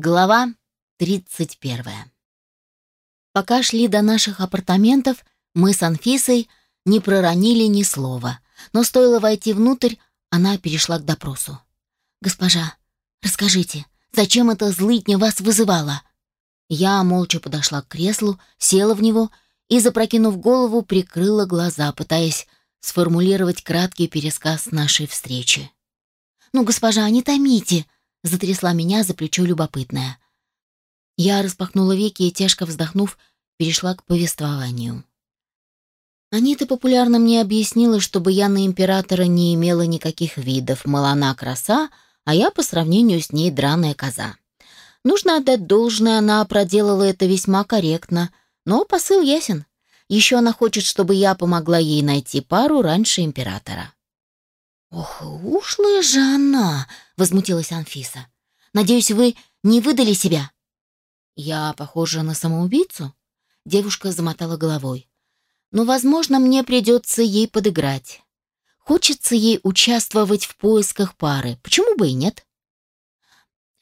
Глава 31. Пока шли до наших апартаментов, мы с Анфисой не проронили ни слова, но стоило войти внутрь, она перешла к допросу. «Госпожа, расскажите, зачем эта злыдня вас вызывала?» Я молча подошла к креслу, села в него и, запрокинув голову, прикрыла глаза, пытаясь сформулировать краткий пересказ нашей встречи. «Ну, госпожа, не томите!» Затрясла меня за плечо любопытная. Я распахнула веки и, тяжко вздохнув, перешла к повествованию. Анита популярно мне объяснила, чтобы я на императора не имела никаких видов, мол, краса, а я по сравнению с ней драная коза. Нужно отдать должное, она проделала это весьма корректно, но посыл ясен. Еще она хочет, чтобы я помогла ей найти пару раньше императора. «Ох, ушлая же она!» — возмутилась Анфиса. «Надеюсь, вы не выдали себя?» «Я похожа на самоубийцу?» Девушка замотала головой. «Но, возможно, мне придется ей подыграть. Хочется ей участвовать в поисках пары. Почему бы и нет?»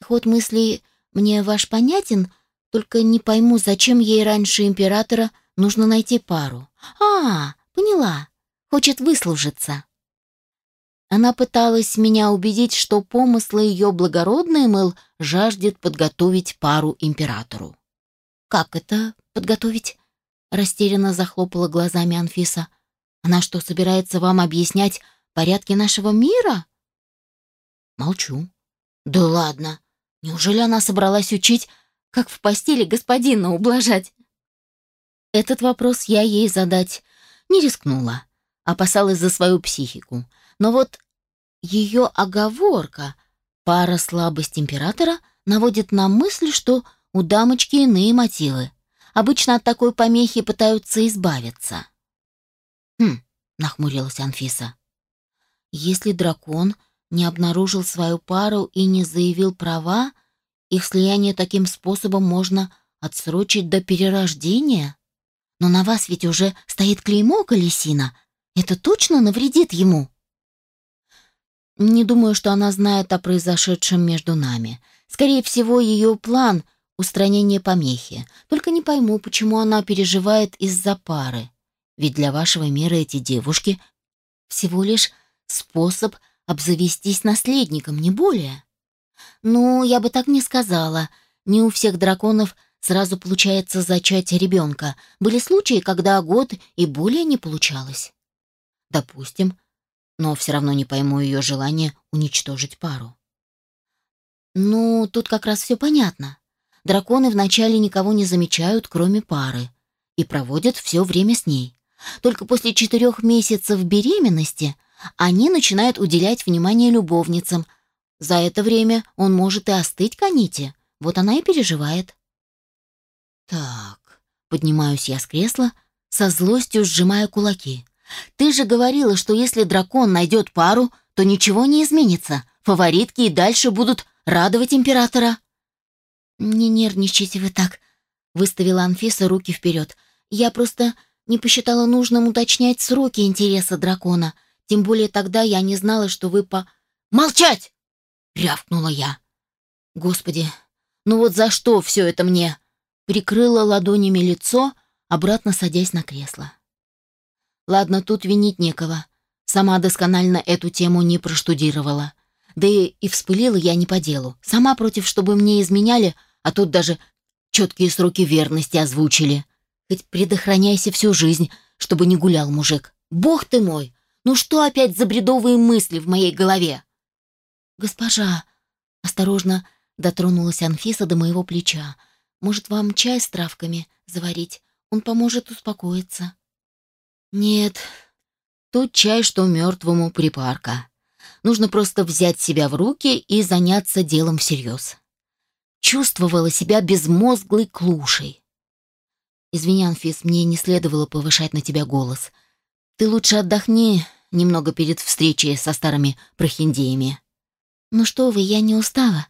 «Ход мысли мне ваш понятен, только не пойму, зачем ей раньше императора нужно найти пару. А, поняла. Хочет выслужиться». Она пыталась меня убедить, что помыслы ее благородные, мыл, жаждет подготовить пару императору. «Как это подготовить?» — растерянно захлопала глазами Анфиса. «Она что, собирается вам объяснять порядки нашего мира?» Молчу. «Да ладно. Неужели она собралась учить, как в постели господина ублажать?» Этот вопрос я ей задать не рискнула. Опасалась за свою психику. Но вот ее оговорка «пара слабость императора» наводит на мысль, что у дамочки иные мотивы. Обычно от такой помехи пытаются избавиться. «Хм», — нахмурилась Анфиса. «Если дракон не обнаружил свою пару и не заявил права, их слияние таким способом можно отсрочить до перерождения? Но на вас ведь уже стоит клеймо колесина. Это точно навредит ему?» Не думаю, что она знает о произошедшем между нами. Скорее всего, ее план — устранение помехи. Только не пойму, почему она переживает из-за пары. Ведь для вашего мира эти девушки всего лишь способ обзавестись наследником, не более. Ну, я бы так не сказала. Не у всех драконов сразу получается зачать ребенка. Были случаи, когда год и более не получалось. Допустим, но все равно не пойму ее желание уничтожить пару. Ну, тут как раз все понятно. Драконы вначале никого не замечают, кроме пары, и проводят все время с ней. Только после четырех месяцев беременности они начинают уделять внимание любовницам. За это время он может и остыть к Аните. Вот она и переживает. Так, поднимаюсь я с кресла, со злостью сжимая кулаки. Ты же говорила, что если дракон найдет пару, то ничего не изменится. Фаворитки и дальше будут радовать императора. Не нервничайте вы так, выставила Анфиса руки вперед. Я просто не посчитала нужным уточнять сроки интереса дракона. Тем более тогда я не знала, что вы по... «Молчать!» — рявкнула я. «Господи, ну вот за что все это мне?» Прикрыла ладонями лицо, обратно садясь на кресло. Ладно, тут винить некого. Сама досконально эту тему не проштудировала. Да и, и вспылила я не по делу. Сама против, чтобы мне изменяли, а тут даже четкие сроки верности озвучили. Хоть предохраняйся всю жизнь, чтобы не гулял мужик. Бог ты мой! Ну что опять за бредовые мысли в моей голове? Госпожа, осторожно дотронулась Анфиса до моего плеча. Может, вам чай с травками заварить? Он поможет успокоиться. Нет, тут чай, что мертвому припарка. Нужно просто взять себя в руки и заняться делом всерьез. Чувствовала себя безмозглой клушей. Извини, Анфис, мне не следовало повышать на тебя голос. Ты лучше отдохни немного перед встречей со старыми прохиндеями. Ну что вы, я не устала.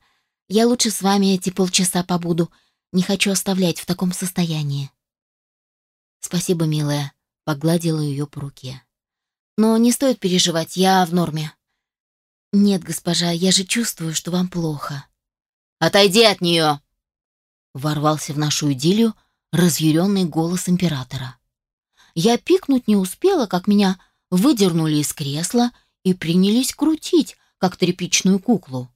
Я лучше с вами эти полчаса побуду. Не хочу оставлять в таком состоянии. Спасибо, милая погладила ее по руке. «Но не стоит переживать, я в норме». «Нет, госпожа, я же чувствую, что вам плохо». Отойди от нее!» Ворвался в нашу идиллию разъяренный голос императора. Я пикнуть не успела, как меня выдернули из кресла и принялись крутить, как тряпичную куклу.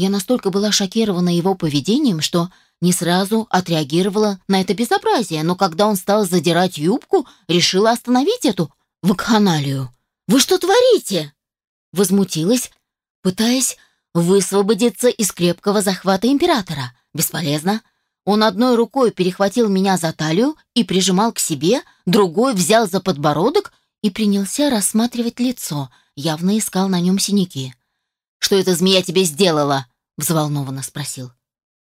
Я настолько была шокирована его поведением, что не сразу отреагировала на это безобразие, но когда он стал задирать юбку, решила остановить эту вакханалию. «Вы что творите?» Возмутилась, пытаясь высвободиться из крепкого захвата императора. Бесполезно. Он одной рукой перехватил меня за талию и прижимал к себе, другой взял за подбородок и принялся рассматривать лицо, явно искал на нем синяки. «Что эта змея тебе сделала?» — взволнованно спросил.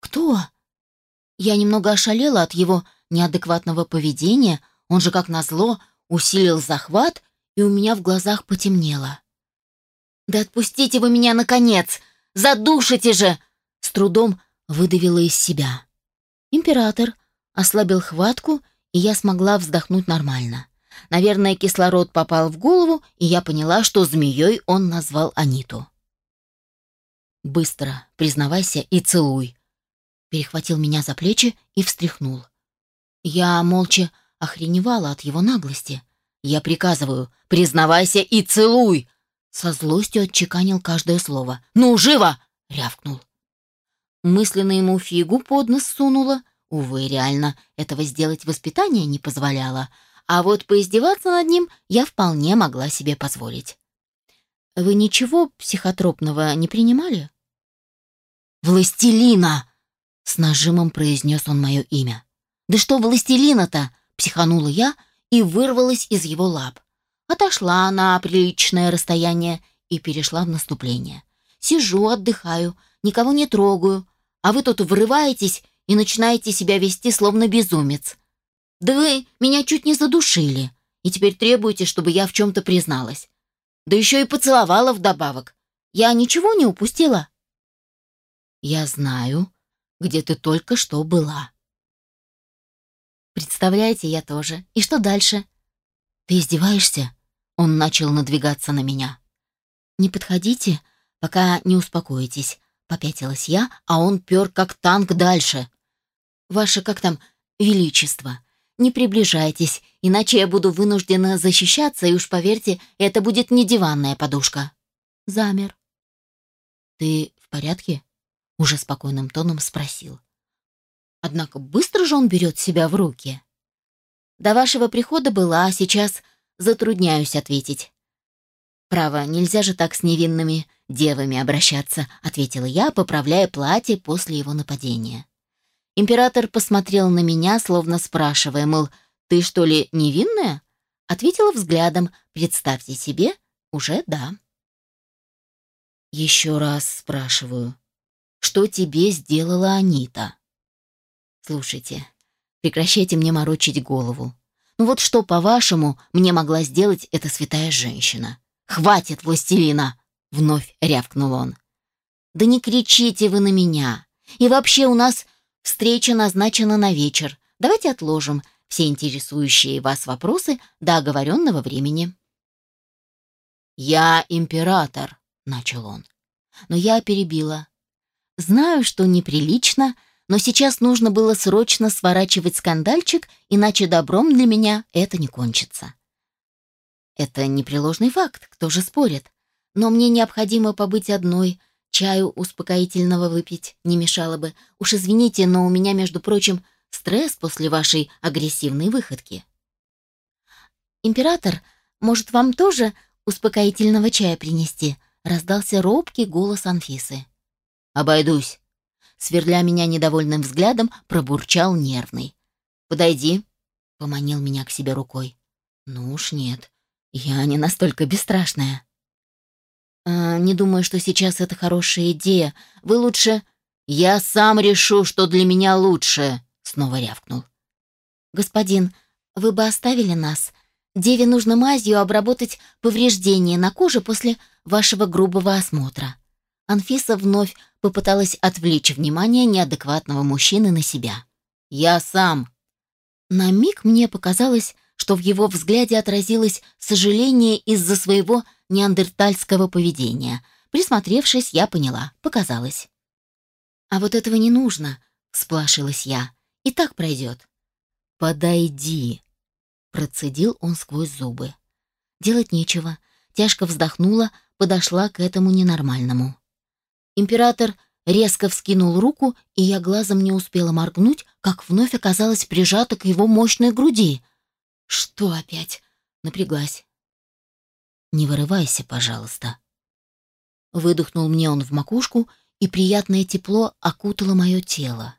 «Кто?» Я немного ошалела от его неадекватного поведения, он же, как назло, усилил захват, и у меня в глазах потемнело. «Да отпустите вы меня, наконец! Задушите же!» С трудом выдавила из себя. Император ослабил хватку, и я смогла вздохнуть нормально. Наверное, кислород попал в голову, и я поняла, что змеей он назвал Аниту. «Быстро, признавайся и целуй», перехватил меня за плечи и встряхнул. Я молча охреневала от его наглости. Я приказываю, признавайся и целуй. Со злостью отчеканил каждое слово. «Ну, живо!» — рявкнул. Мысленно ему фигу под нос сунула. Увы, реально, этого сделать воспитание не позволяло. А вот поиздеваться над ним я вполне могла себе позволить. «Вы ничего психотропного не принимали?» «Властелина!» — с нажимом произнес он мое имя. «Да что властелина-то?» — психанула я и вырвалась из его лап. Отошла на приличное расстояние и перешла в наступление. Сижу, отдыхаю, никого не трогаю, а вы тут врываетесь и начинаете себя вести словно безумец. Да вы меня чуть не задушили, и теперь требуете, чтобы я в чем-то призналась. Да еще и поцеловала вдобавок. Я ничего не упустила?» «Я знаю, где ты только что была». «Представляете, я тоже. И что дальше?» «Ты издеваешься?» Он начал надвигаться на меня. «Не подходите, пока не успокоитесь. Попятилась я, а он пер как танк дальше. «Ваше, как там, величество, не приближайтесь, иначе я буду вынуждена защищаться, и уж поверьте, это будет не диванная подушка». Замер. «Ты в порядке?» — уже спокойным тоном спросил. Однако быстро же он берет себя в руки. До вашего прихода была, а сейчас затрудняюсь ответить. Право, нельзя же так с невинными девами обращаться», — ответила я, поправляя платье после его нападения. Император посмотрел на меня, словно спрашивая, мол, «Ты что ли невинная?» Ответила взглядом, «Представьте себе, уже да». «Еще раз спрашиваю, что тебе сделала Анита?» «Слушайте, прекращайте мне морочить голову. Ну вот что, по-вашему, мне могла сделать эта святая женщина? Хватит, властелина!» Вновь рявкнул он. «Да не кричите вы на меня. И вообще у нас встреча назначена на вечер. Давайте отложим все интересующие вас вопросы до оговоренного времени». «Я император», — начал он. Но я перебила. «Знаю, что неприлично, но сейчас нужно было срочно сворачивать скандальчик, иначе добром для меня это не кончится». Это непреложный факт, кто же спорит но мне необходимо побыть одной, чаю успокоительного выпить не мешало бы. Уж извините, но у меня, между прочим, стресс после вашей агрессивной выходки. Император, может, вам тоже успокоительного чая принести? Раздался робкий голос Анфисы. Обойдусь. Сверля меня недовольным взглядом, пробурчал нервный. Подойди, поманил меня к себе рукой. Ну уж нет, я не настолько бесстрашная. «Э, «Не думаю, что сейчас это хорошая идея. Вы лучше...» «Я сам решу, что для меня лучше», — снова рявкнул. «Господин, вы бы оставили нас? Деве нужно мазью обработать повреждения на коже после вашего грубого осмотра». Анфиса вновь попыталась отвлечь внимание неадекватного мужчины на себя. «Я сам». На миг мне показалось, что в его взгляде отразилось сожаление из-за своего неандертальского поведения. Присмотревшись, я поняла, показалось. «А вот этого не нужно», — сплашилась я. «И так пройдет». «Подойди», — процедил он сквозь зубы. Делать нечего. Тяжко вздохнула, подошла к этому ненормальному. Император резко вскинул руку, и я глазом не успела моргнуть, как вновь оказалась прижата к его мощной груди. «Что опять?» — напряглась. «Не вырывайся, пожалуйста». Выдохнул мне он в макушку, и приятное тепло окутало мое тело.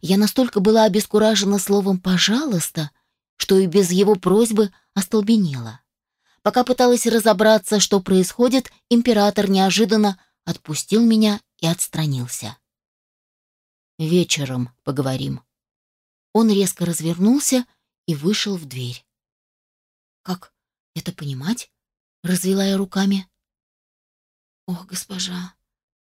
Я настолько была обескуражена словом «пожалуйста», что и без его просьбы остолбенела. Пока пыталась разобраться, что происходит, император неожиданно отпустил меня и отстранился. «Вечером поговорим». Он резко развернулся и вышел в дверь. «Как это понимать?» — развела я руками. «Ох, госпожа,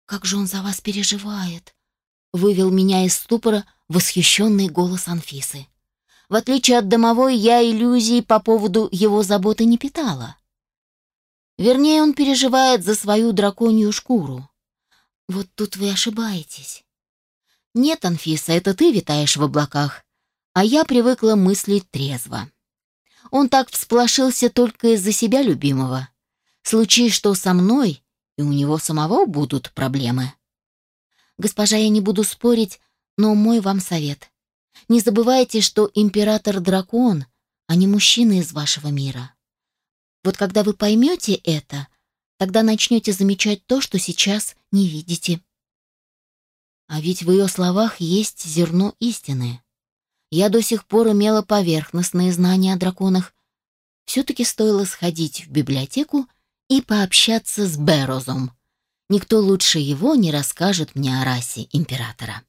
как же он за вас переживает!» — вывел меня из ступора восхищенный голос Анфисы. В отличие от домовой, я иллюзий по поводу его заботы не питала. Вернее, он переживает за свою драконью шкуру. Вот тут вы ошибаетесь. Нет, Анфиса, это ты витаешь в облаках, а я привыкла мыслить трезво. Он так всплошился только из-за себя любимого. Случай, что со мной, и у него самого будут проблемы. Госпожа, я не буду спорить, но мой вам совет. Не забывайте, что император дракон, а не мужчина из вашего мира. Вот когда вы поймете это, тогда начнете замечать то, что сейчас не видите. А ведь в ее словах есть зерно истины. Я до сих пор имела поверхностные знания о драконах. Все-таки стоило сходить в библиотеку и пообщаться с Берозом. Никто лучше его не расскажет мне о расе императора.